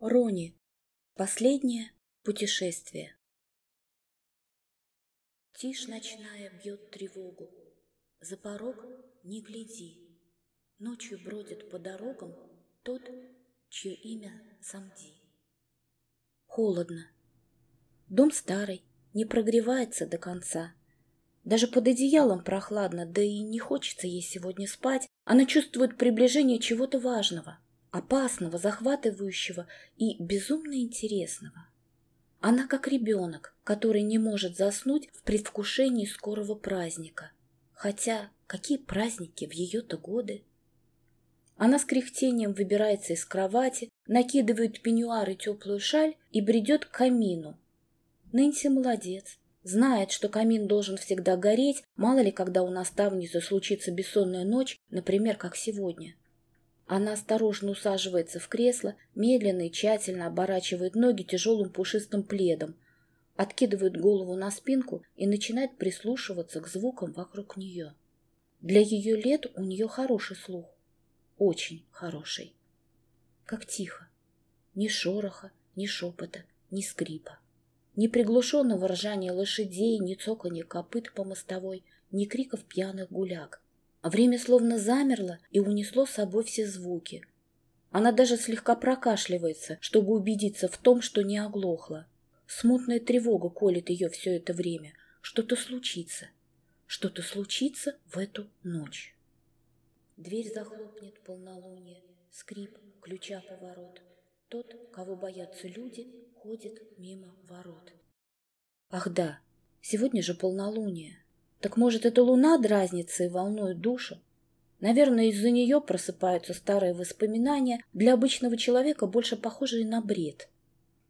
Рони. Последнее путешествие. Тишь ночная бьет тревогу. За порог не гляди. Ночью бродит по дорогам тот, чье имя Самди. Холодно. Дом старый, не прогревается до конца. Даже под одеялом прохладно, да и не хочется ей сегодня спать. Она чувствует приближение чего-то важного — опасного, захватывающего и безумно интересного. Она как ребенок, который не может заснуть в предвкушении скорого праздника. Хотя какие праздники в ее-то годы? Она с кряхтением выбирается из кровати, накидывает пеньюар и теплую шаль и бредет к камину. Нэнси молодец. Знает, что камин должен всегда гореть, мало ли когда у наставницы случится бессонная ночь, например, как сегодня. Она осторожно усаживается в кресло, медленно и тщательно оборачивает ноги тяжелым пушистым пледом, откидывает голову на спинку и начинает прислушиваться к звукам вокруг нее. Для ее лет у нее хороший слух. Очень хороший. Как тихо. Ни шороха, ни шепота, ни скрипа. Ни приглушенного ржания лошадей, ни цоканья копыт по мостовой, ни криков пьяных гуляк. Время словно замерло и унесло с собой все звуки. Она даже слегка прокашливается, чтобы убедиться в том, что не оглохла. Смутная тревога колет ее все это время. Что-то случится. Что-то случится в эту ночь. Дверь захлопнет полнолуние, скрип ключа поворот. Тот, кого боятся люди, ходит мимо ворот. Ах да, сегодня же полнолуние. Так может, это луна дразнится и волнует душу? Наверное, из-за нее просыпаются старые воспоминания, для обычного человека больше похожие на бред.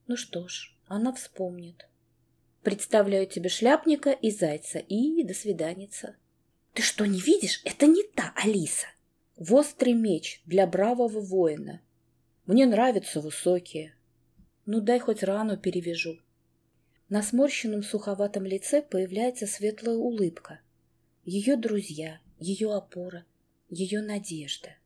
Ну что ж, она вспомнит. Представляю тебе шляпника и зайца, и до свиданица. Ты что, не видишь? Это не та Алиса. В острый меч для бравого воина. Мне нравятся высокие. Ну, дай хоть рану перевяжу. На сморщенном суховатом лице появляется светлая улыбка. Ее друзья, ее опора, ее надежда.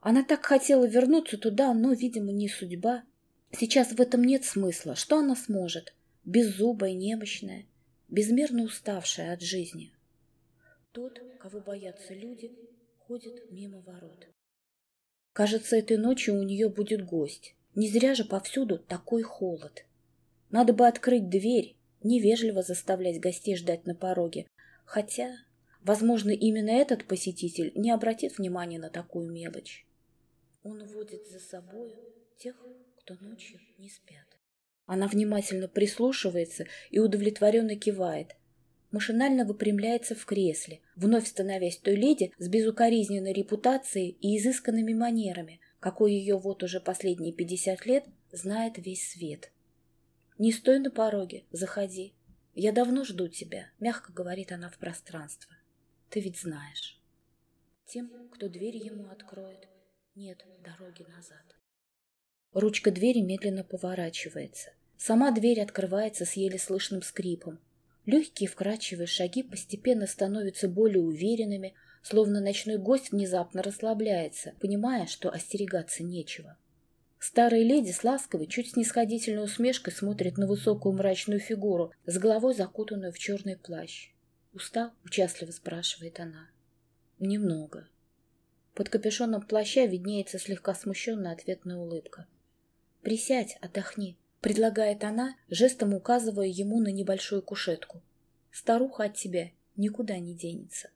Она так хотела вернуться туда, но, видимо, не судьба. Сейчас в этом нет смысла. Что она сможет? Беззубая, немощная, безмерно уставшая от жизни. Тот, кого боятся люди, ходит мимо ворот. Кажется, этой ночью у нее будет гость. Не зря же повсюду такой холод. Надо бы открыть дверь, невежливо заставлять гостей ждать на пороге. Хотя, возможно, именно этот посетитель не обратит внимания на такую мелочь. Он водит за собой тех, кто ночью не спят. Она внимательно прислушивается и удовлетворенно кивает. Машинально выпрямляется в кресле, вновь становясь той леди с безукоризненной репутацией и изысканными манерами, какой ее вот уже последние пятьдесят лет знает весь свет. «Не стой на пороге, заходи. Я давно жду тебя», — мягко говорит она в пространство. «Ты ведь знаешь». Тем, кто дверь ему откроет, нет дороги назад. Ручка двери медленно поворачивается. Сама дверь открывается с еле слышным скрипом. Легкие вкрадчивые шаги постепенно становятся более уверенными, словно ночной гость внезапно расслабляется, понимая, что остерегаться нечего. Старая леди с ласковой, чуть снисходительной усмешкой смотрит на высокую мрачную фигуру, с головой закутанную в черный плащ. «Устал?» — участливо спрашивает она. «Немного». Под капюшоном плаща виднеется слегка смущенная ответная улыбка. «Присядь, отдохни», — предлагает она, жестом указывая ему на небольшую кушетку. «Старуха от тебя никуда не денется».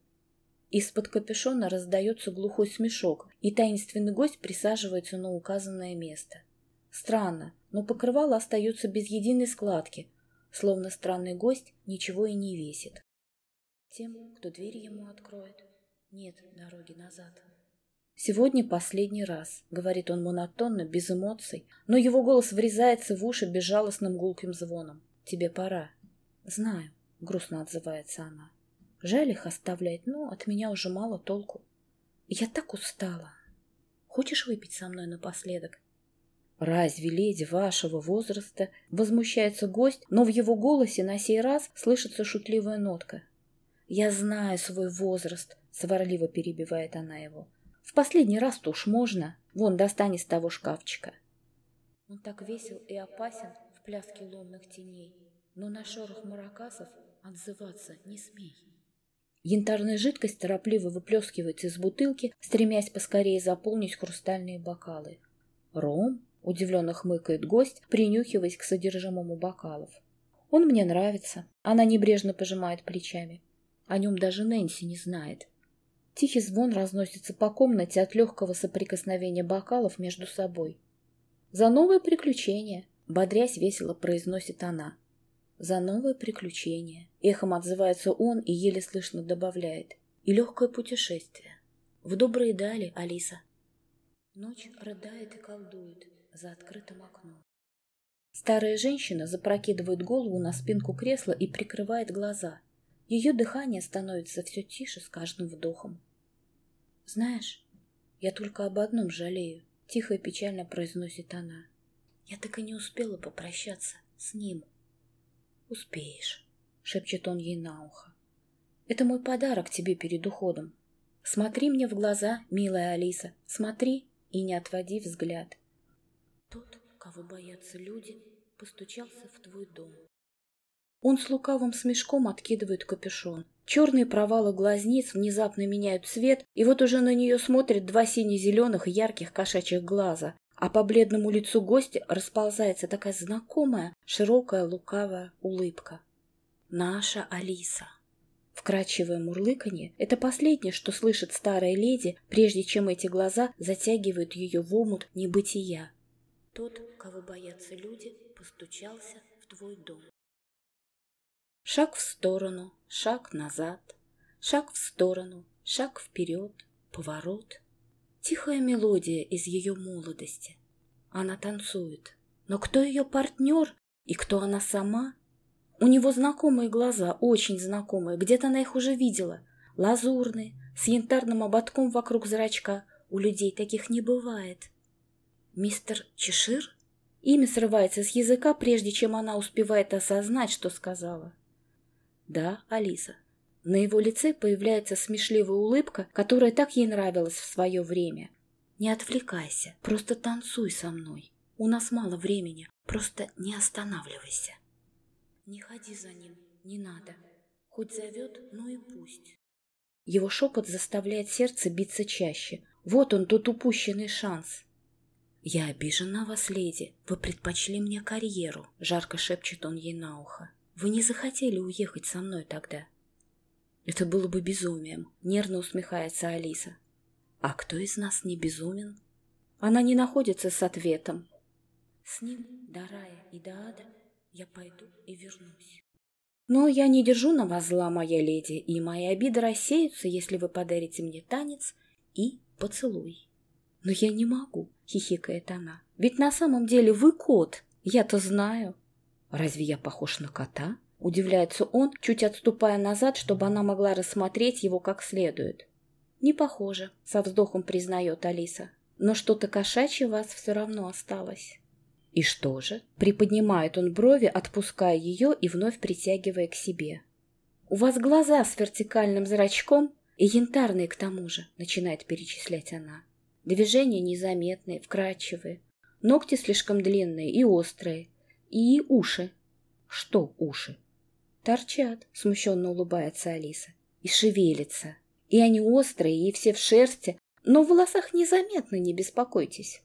Из-под капюшона раздается глухой смешок, и таинственный гость присаживается на указанное место. Странно, но покрывало остается без единой складки, словно странный гость ничего и не весит. Тем, кто дверь ему откроет, нет дороги назад. «Сегодня последний раз», — говорит он монотонно, без эмоций, но его голос врезается в уши безжалостным гулким звоном. «Тебе пора». «Знаю», — грустно отзывается она. Жаль их оставлять, но от меня уже мало толку. Я так устала. Хочешь выпить со мной напоследок? Разве леди вашего возраста возмущается гость, но в его голосе на сей раз слышится шутливая нотка. Я знаю свой возраст, сварливо перебивает она его. В последний раз-то уж можно. Вон, достань из того шкафчика. Он так весел и опасен в пляске лунных теней, но на шорох маракасов отзываться не смей. Янтарная жидкость торопливо выплескивается из бутылки, стремясь поскорее заполнить хрустальные бокалы. «Ром?» — удивленно хмыкает гость, принюхиваясь к содержимому бокалов. «Он мне нравится». Она небрежно пожимает плечами. О нем даже Нэнси не знает. Тихий звон разносится по комнате от легкого соприкосновения бокалов между собой. «За новое приключение!» — бодрясь весело произносит она. «За новое приключение!» — эхом отзывается он и еле слышно добавляет. «И легкое путешествие. В добрые дали, Алиса!» Ночь рыдает и колдует за открытым окном. Старая женщина запрокидывает голову на спинку кресла и прикрывает глаза. Ее дыхание становится все тише с каждым вдохом. «Знаешь, я только об одном жалею», — тихо и печально произносит она. «Я так и не успела попрощаться с ним». «Успеешь», — шепчет он ей на ухо. «Это мой подарок тебе перед уходом. Смотри мне в глаза, милая Алиса, смотри и не отводи взгляд. Тот, кого боятся люди, постучался в твой дом. Он с лукавым смешком откидывает капюшон. Черные провалы глазниц внезапно меняют цвет, и вот уже на нее смотрят два сине-зеленых ярких кошачьих глаза, а по бледному лицу гостя расползается такая знакомая, широкая, лукавая улыбка. Наша Алиса. Вкрадчивое мурлыканье — это последнее, что слышит старая леди, прежде чем эти глаза затягивают ее в омут небытия. Тот, кого боятся люди, постучался в твой дом. Шаг в сторону, шаг назад, шаг в сторону, шаг вперед, поворот. Тихая мелодия из ее молодости. Она танцует. Но кто ее партнер и кто она сама? У него знакомые глаза, очень знакомые, где-то она их уже видела. Лазурные, с янтарным ободком вокруг зрачка. У людей таких не бывает. Мистер Чешир? Имя срывается с языка, прежде чем она успевает осознать, что сказала. Да, Алиса. На его лице появляется смешливая улыбка, которая так ей нравилась в свое время. Не отвлекайся, просто танцуй со мной. У нас мало времени, просто не останавливайся. Не ходи за ним, не надо. Хоть зовет, ну и пусть. Его шепот заставляет сердце биться чаще. Вот он, тот упущенный шанс. «Я обижен на вас, леди. Вы предпочли мне карьеру», — жарко шепчет он ей на ухо. Вы не захотели уехать со мной тогда. Это было бы безумием, нервно усмехается Алиса. А кто из нас не безумен? Она не находится с ответом. С ним, до рая и до ада, я пойду и вернусь. Но я не держу на вас зла, моя леди, и мои обиды рассеются, если вы подарите мне танец и поцелуй. Но я не могу, хихикает она. Ведь на самом деле вы кот, я-то знаю. «Разве я похож на кота?» – удивляется он, чуть отступая назад, чтобы она могла рассмотреть его как следует. «Не похоже», – со вздохом признает Алиса. «Но что-то кошачье вас все равно осталось». «И что же?» – приподнимает он брови, отпуская ее и вновь притягивая к себе. «У вас глаза с вертикальным зрачком и янтарные к тому же», – начинает перечислять она. «Движения незаметные, вкрадчивые, ногти слишком длинные и острые, и уши. Что уши? Торчат, смущенно улыбается Алиса. И шевелятся. И они острые, и все в шерсти, но в волосах незаметно, не беспокойтесь.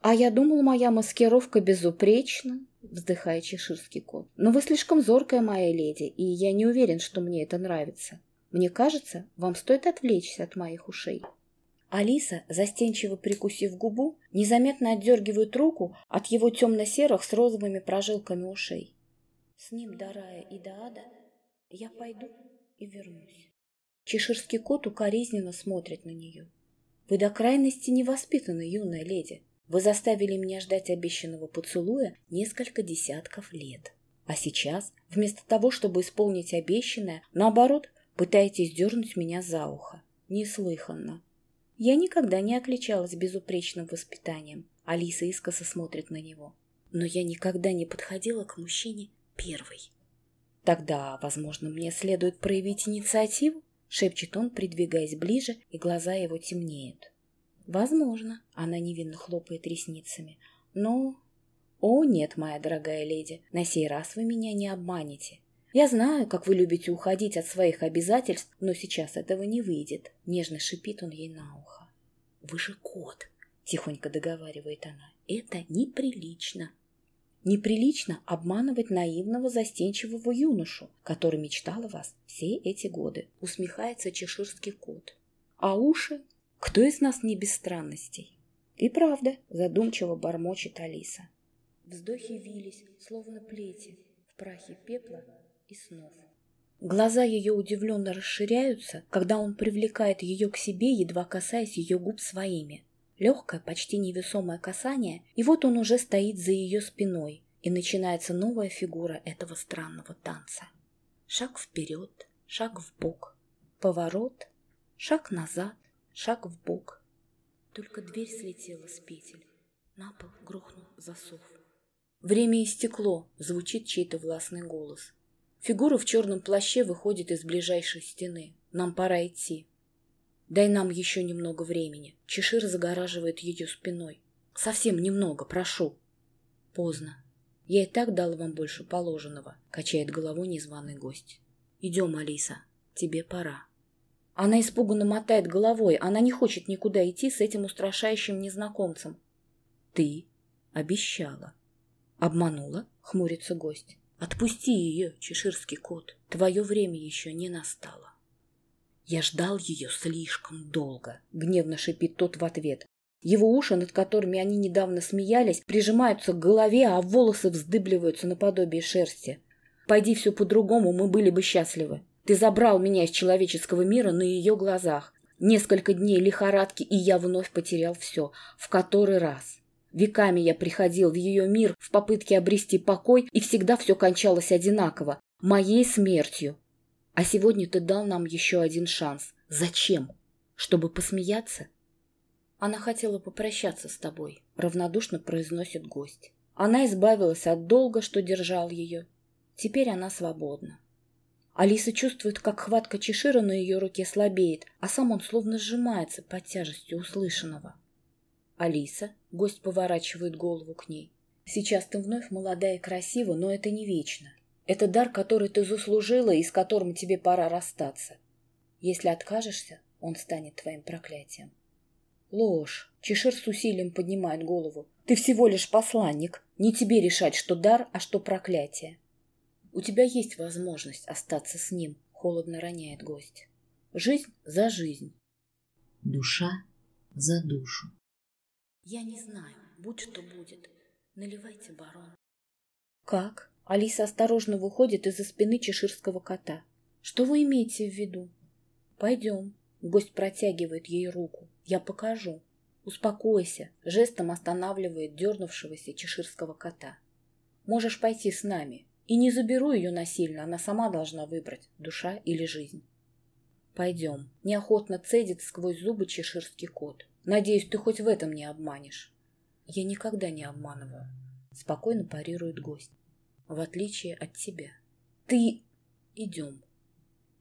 А я думал, моя маскировка безупречна, вздыхая чеширский кот. Но вы слишком зоркая, моя леди, и я не уверен, что мне это нравится. Мне кажется, вам стоит отвлечься от моих ушей. Алиса, застенчиво прикусив губу, незаметно отдергивает руку от его темно-серых с розовыми прожилками ушей. С ним до рая и до ада я пойду и вернусь. Чеширский кот укоризненно смотрит на нее. Вы до крайности невоспитаны, юная леди. Вы заставили меня ждать обещанного поцелуя несколько десятков лет. А сейчас, вместо того, чтобы исполнить обещанное, наоборот, пытаетесь дернуть меня за ухо. Неслыханно. Я никогда не отличалась безупречным воспитанием. Алиса искоса смотрит на него. Но я никогда не подходила к мужчине первой. Тогда, возможно, мне следует проявить инициативу, шепчет он, придвигаясь ближе, и глаза его темнеют. Возможно, она невинно хлопает ресницами. Но О, нет, моя дорогая леди, на сей раз вы меня не обманете. Я знаю, как вы любите уходить от своих обязательств, но сейчас этого не выйдет. Нежно шипит он ей на ухо. Вы же кот, тихонько договаривает она. Это неприлично. Неприлично обманывать наивного застенчивого юношу, который мечтал о вас все эти годы, усмехается чеширский кот. А уши? Кто из нас не без странностей? И правда, задумчиво бормочет Алиса. Вздохи вились, словно плети, в прахе пепла и снов. Глаза ее удивленно расширяются, когда он привлекает ее к себе, едва касаясь ее губ своими. Легкое, почти невесомое касание, и вот он уже стоит за ее спиной, и начинается новая фигура этого странного танца. Шаг вперед, шаг в бок, поворот, шаг назад, шаг в бок. Только дверь слетела с петель. На пол грохнул засов. Время истекло, звучит чей-то властный голос. Фигура в черном плаще выходит из ближайшей стены. Нам пора идти. Дай нам еще немного времени. Чешир загораживает ее спиной. Совсем немного, прошу. Поздно. Я и так дал вам больше положенного, качает головой незваный гость. Идем, Алиса. Тебе пора. Она испуганно мотает головой. Она не хочет никуда идти с этим устрашающим незнакомцем. Ты обещала. Обманула, хмурится гость. Отпусти ее, чеширский кот. Твое время еще не настало. «Я ждал ее слишком долго», — гневно шипит тот в ответ. Его уши, над которыми они недавно смеялись, прижимаются к голове, а волосы вздыбливаются наподобие шерсти. «Пойди все по-другому, мы были бы счастливы. Ты забрал меня из человеческого мира на ее глазах. Несколько дней лихорадки, и я вновь потерял все. В который раз. Веками я приходил в ее мир в попытке обрести покой, и всегда все кончалось одинаково. Моей смертью. А сегодня ты дал нам еще один шанс. Зачем? Чтобы посмеяться? Она хотела попрощаться с тобой, равнодушно произносит гость. Она избавилась от долга, что держал ее. Теперь она свободна. Алиса чувствует, как хватка Чешира на ее руке слабеет, а сам он словно сжимается под тяжестью услышанного. «Алиса?» — гость поворачивает голову к ней. «Сейчас ты вновь молодая и красива, но это не вечно. Это дар, который ты заслужила и с которым тебе пора расстаться. Если откажешься, он станет твоим проклятием. Ложь. Чешир с усилием поднимает голову. Ты всего лишь посланник. Не тебе решать, что дар, а что проклятие. У тебя есть возможность остаться с ним, холодно роняет гость. Жизнь за жизнь. Душа за душу. Я не знаю, будь что будет. Наливайте, барон. Как? Алиса осторожно выходит из-за спины чеширского кота. «Что вы имеете в виду?» «Пойдем». Гость протягивает ей руку. «Я покажу». «Успокойся», — жестом останавливает дернувшегося чеширского кота. «Можешь пойти с нами. И не заберу ее насильно, она сама должна выбрать, душа или жизнь». «Пойдем». Неохотно цедит сквозь зубы чеширский кот. «Надеюсь, ты хоть в этом не обманешь». «Я никогда не обманываю», — спокойно парирует гость в отличие от тебя. Ты... Идем.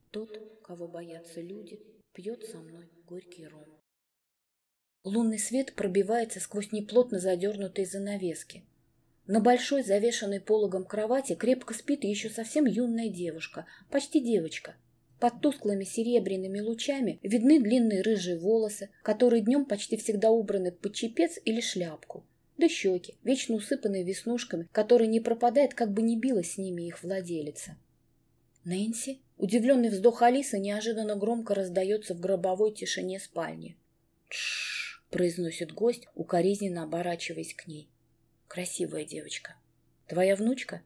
Тот, кого боятся люди, пьет со мной горький ром. Лунный свет пробивается сквозь неплотно задернутые занавески. На большой, завешенной пологом кровати крепко спит еще совсем юная девушка, почти девочка. Под тусклыми серебряными лучами видны длинные рыжие волосы, которые днем почти всегда убраны под чепец или шляпку, да щеки, вечно усыпанные веснушками, которые не пропадает, как бы не била с ними их владелица. Нэнси? Удивленный вздох Алисы неожиданно громко раздается в гробовой тишине спальни. «Тш-ш-ш», произносит гость, укоризненно оборачиваясь к ней. «Красивая девочка. Твоя внучка?»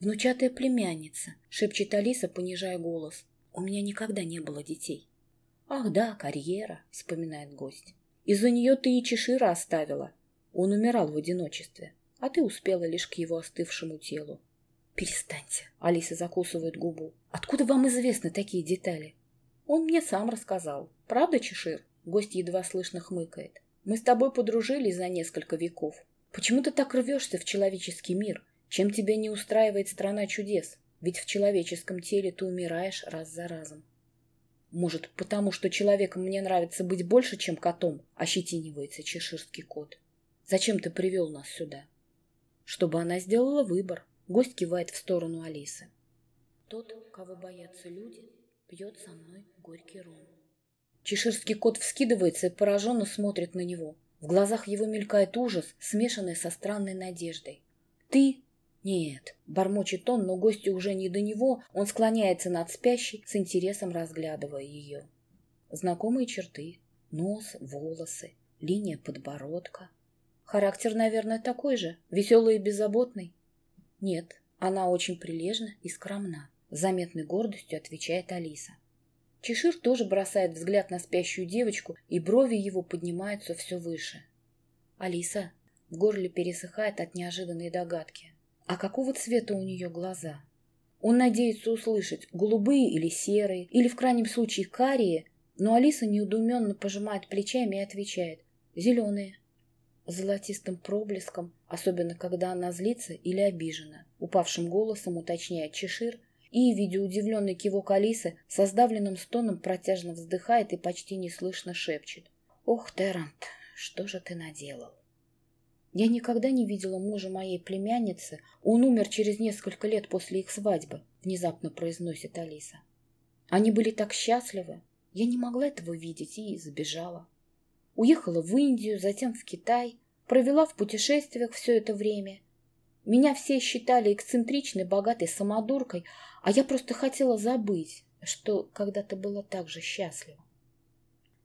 «Внучатая племянница», — шепчет Алиса, понижая голос. «У меня никогда не было детей». «Ах да, карьера», — вспоминает гость. «Из-за нее ты и Чешира оставила. Он умирал в одиночестве, а ты успела лишь к его остывшему телу. «Перестаньте!» — Алиса закусывает губу. «Откуда вам известны такие детали?» «Он мне сам рассказал. Правда, Чешир?» Гость едва слышно хмыкает. «Мы с тобой подружились за несколько веков. Почему ты так рвешься в человеческий мир? Чем тебя не устраивает страна чудес? Ведь в человеческом теле ты умираешь раз за разом». «Может, потому что человеком мне нравится быть больше, чем котом?» — ощетинивается чеширский кот. Зачем ты привел нас сюда? чтобы она сделала выбор. Гость кивает в сторону Алисы. Тот, кого боятся люди, пьет со мной горький ром. Чеширский кот вскидывается и пораженно смотрит на него. В глазах его мелькает ужас, смешанный со странной надеждой. «Ты?» «Нет», — бормочет он, но гостю уже не до него, он склоняется над спящей, с интересом разглядывая ее. Знакомые черты. Нос, волосы, линия подбородка. Характер, наверное, такой же, веселый и беззаботный. Нет, она очень прилежна и скромна, заметной гордостью отвечает Алиса. Чешир тоже бросает взгляд на спящую девочку, и брови его поднимаются все выше. Алиса в горле пересыхает от неожиданной догадки. А какого цвета у нее глаза? Он надеется услышать голубые или серые, или в крайнем случае карие, но Алиса неудуменно пожимает плечами и отвечает «зеленые». Золотистым проблеском, особенно когда она злится или обижена, упавшим голосом уточняет Чешир и, видя удивленный кивок Алисы, со сдавленным стоном протяжно вздыхает и почти неслышно шепчет. «Ох, Террант, что же ты наделал?» «Я никогда не видела мужа моей племянницы. Он умер через несколько лет после их свадьбы», — внезапно произносит Алиса. «Они были так счастливы. Я не могла этого видеть и забежала. Уехала в Индию, затем в Китай, провела в путешествиях все это время. Меня все считали эксцентричной, богатой самодуркой, а я просто хотела забыть, что когда-то была так же счастлива.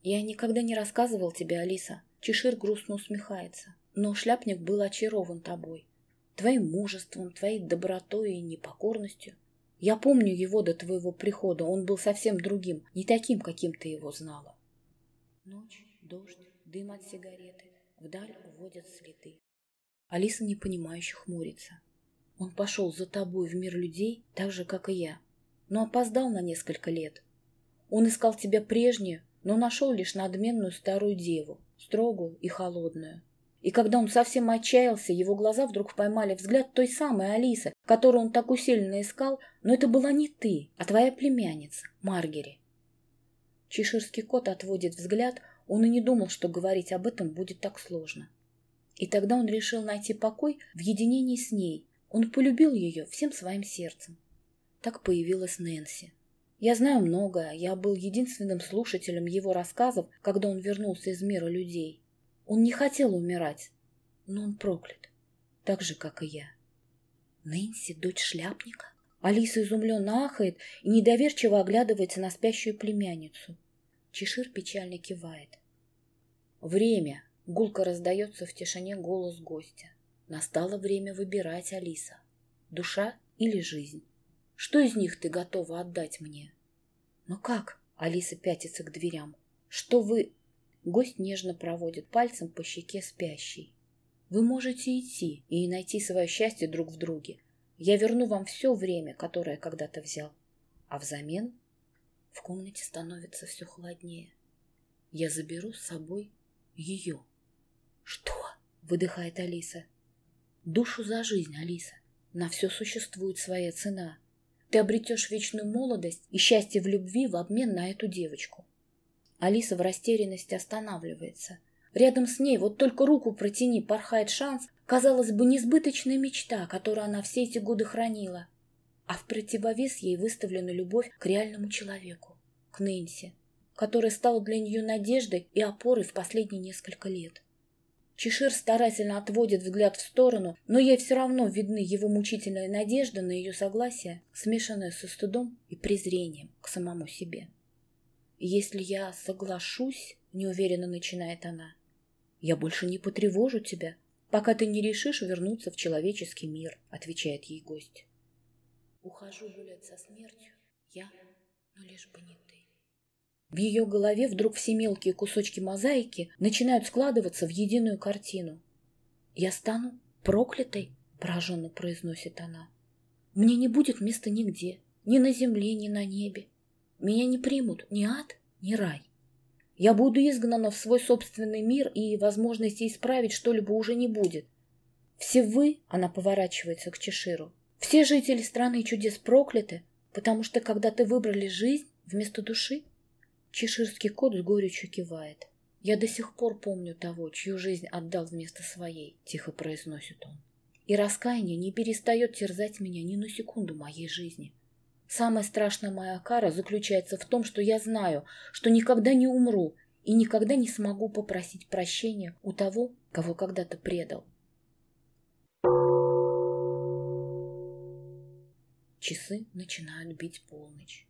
Я никогда не рассказывал тебе, Алиса. Чешир грустно усмехается. Но шляпник был очарован тобой. Твоим мужеством, твоей добротой и непокорностью. Я помню его до твоего прихода. Он был совсем другим, не таким, каким ты его знала. Ночь, дождь, дым от сигареты. Вдаль уводят следы. Алиса непонимающе хмурится. Он пошел за тобой в мир людей, так же, как и я, но опоздал на несколько лет. Он искал тебя прежнюю, но нашел лишь надменную старую деву, строгую и холодную. И когда он совсем отчаялся, его глаза вдруг поймали взгляд той самой Алисы, которую он так усиленно искал, но это была не ты, а твоя племянница, Маргери. Чеширский кот отводит взгляд, он и не думал, что говорить об этом будет так сложно. И тогда он решил найти покой в единении с ней, он полюбил ее всем своим сердцем. Так появилась Нэнси. Я знаю многое, я был единственным слушателем его рассказов, когда он вернулся из мира людей. Он не хотел умирать, но он проклят, так же, как и я. Нэнси, дочь шляпника? Алиса изумленно ахает и недоверчиво оглядывается на спящую племянницу. Чешир печально кивает. Время. Гулко раздается в тишине голос гостя. Настало время выбирать, Алиса. Душа или жизнь? Что из них ты готова отдать мне? Но как? Алиса пятится к дверям. Что вы... Гость нежно проводит пальцем по щеке спящей. Вы можете идти и найти свое счастье друг в друге. Я верну вам все время, которое когда-то взял. А взамен в комнате становится все холоднее. Я заберу с собой ее. Что? Выдыхает Алиса. Душу за жизнь, Алиса. На все существует своя цена. Ты обретешь вечную молодость и счастье в любви в обмен на эту девочку. Алиса в растерянности останавливается. Рядом с ней, вот только руку протяни, порхает шанс, казалось бы, несбыточная мечта, которую она все эти годы хранила. А в противовес ей выставлена любовь к реальному человеку, к Нэнси, который стал для нее надеждой и опорой в последние несколько лет. Чешир старательно отводит взгляд в сторону, но ей все равно видны его мучительная надежда на ее согласие, смешанная со стыдом и презрением к самому себе. «Если я соглашусь», — неуверенно начинает она, — «я больше не потревожу тебя, пока ты не решишь вернуться в человеческий мир», — отвечает ей гость. «Ухожу гулять со смертью, я, но лишь бы не ты». В ее голове вдруг все мелкие кусочки мозаики начинают складываться в единую картину. «Я стану проклятой», — пораженно произносит она. «Мне не будет места нигде, ни на земле, ни на небе. Меня не примут ни ад, ни рай. Я буду изгнана в свой собственный мир, и возможности исправить что-либо уже не будет. Все вы, — она поворачивается к Чеширу, — все жители страны чудес прокляты, потому что когда-то выбрали жизнь вместо души. Чеширский кот с горечью кивает. «Я до сих пор помню того, чью жизнь отдал вместо своей», — тихо произносит он. И раскаяние не перестает терзать меня ни на секунду моей жизни. Самая страшная моя кара заключается в том, что я знаю, что никогда не умру и никогда не смогу попросить прощения у того, кого когда-то предал. Часы начинают бить полночь.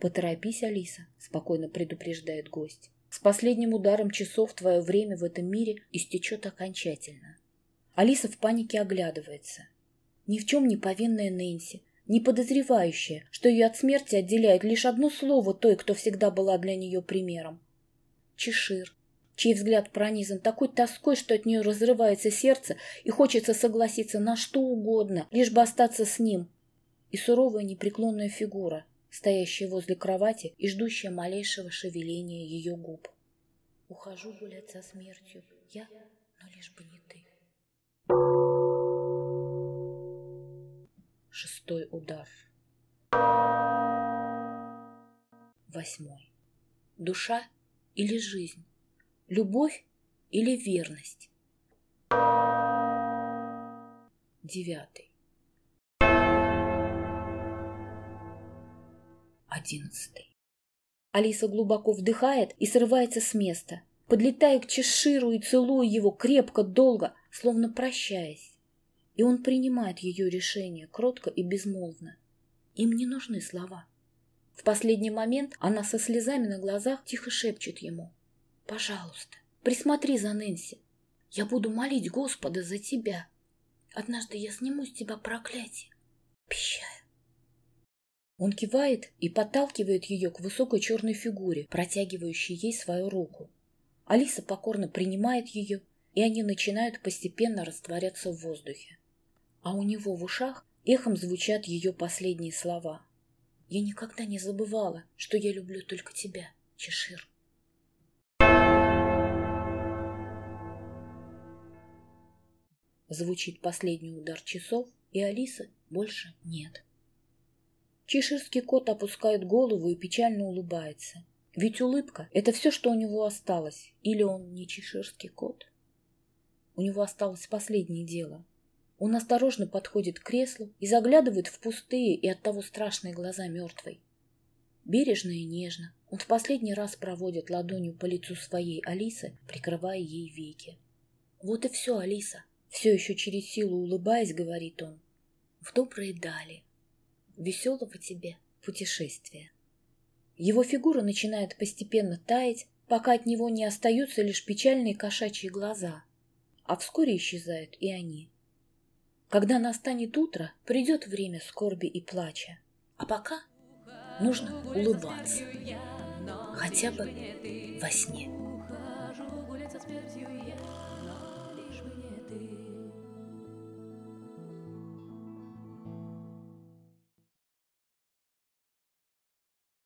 «Поторопись, Алиса», — спокойно предупреждает гость. «С последним ударом часов твое время в этом мире истечет окончательно». Алиса в панике оглядывается. Ни в чем не повинная Нэнси, не подозревающая, что ее от смерти отделяет лишь одно слово той, кто всегда была для нее примером. Чешир, чей взгляд пронизан такой тоской, что от нее разрывается сердце и хочется согласиться на что угодно, лишь бы остаться с ним. И суровая непреклонная фигура, стоящая возле кровати и ждущая малейшего шевеления ее губ. Ухожу гулять со смертью, я, но лишь бы не ты. Шестой удар. Восьмой. Душа или жизнь? Любовь или верность? Девятый. Одиннадцатый. Алиса глубоко вдыхает и срывается с места, подлетая к Чеширу и целуя его крепко, долго, словно прощаясь. И он принимает ее решение кротко и безмолвно. Им не нужны слова. В последний момент она со слезами на глазах тихо шепчет ему. «Пожалуйста, присмотри за Нэнси. Я буду молить Господа за тебя. Однажды я сниму с тебя проклятие. Обещаю». Он кивает и подталкивает ее к высокой черной фигуре, протягивающей ей свою руку. Алиса покорно принимает ее, и они начинают постепенно растворяться в воздухе. А у него в ушах эхом звучат ее последние слова. «Я никогда не забывала, что я люблю только тебя, Чешир». Звучит последний удар часов, и Алисы больше нет. Чеширский кот опускает голову и печально улыбается. Ведь улыбка – это все, что у него осталось. Или он не чеширский кот? У него осталось последнее дело. Он осторожно подходит к креслу и заглядывает в пустые и оттого страшные глаза мертвой. Бережно и нежно он в последний раз проводит ладонью по лицу своей Алисы, прикрывая ей веки. «Вот и все, Алиса!» Все еще через силу улыбаясь, говорит он. «В добрые дали!» Веселого тебе путешествия. Его фигура начинает постепенно таять, пока от него не остаются лишь печальные кошачьи глаза, а вскоре исчезают и они. Когда настанет утро, придет время скорби и плача. А пока нужно улыбаться, хотя бы во сне.